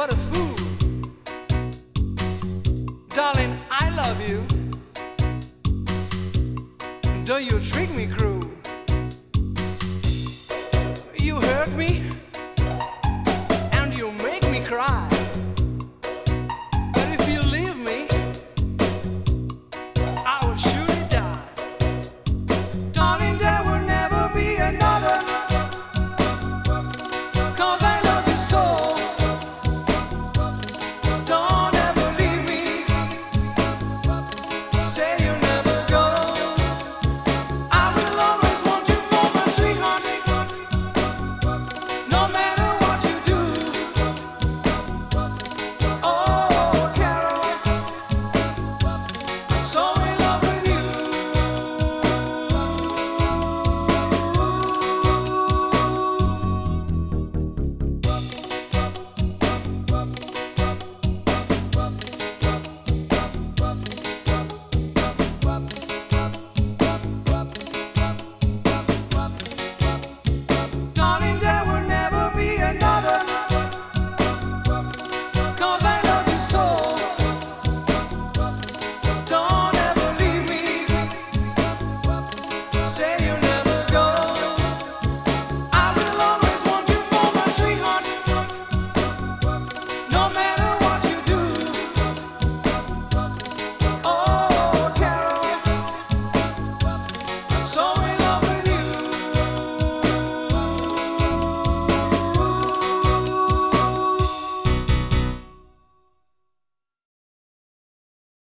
but a fool. Darling, I love you. Don't you treat me, cruel.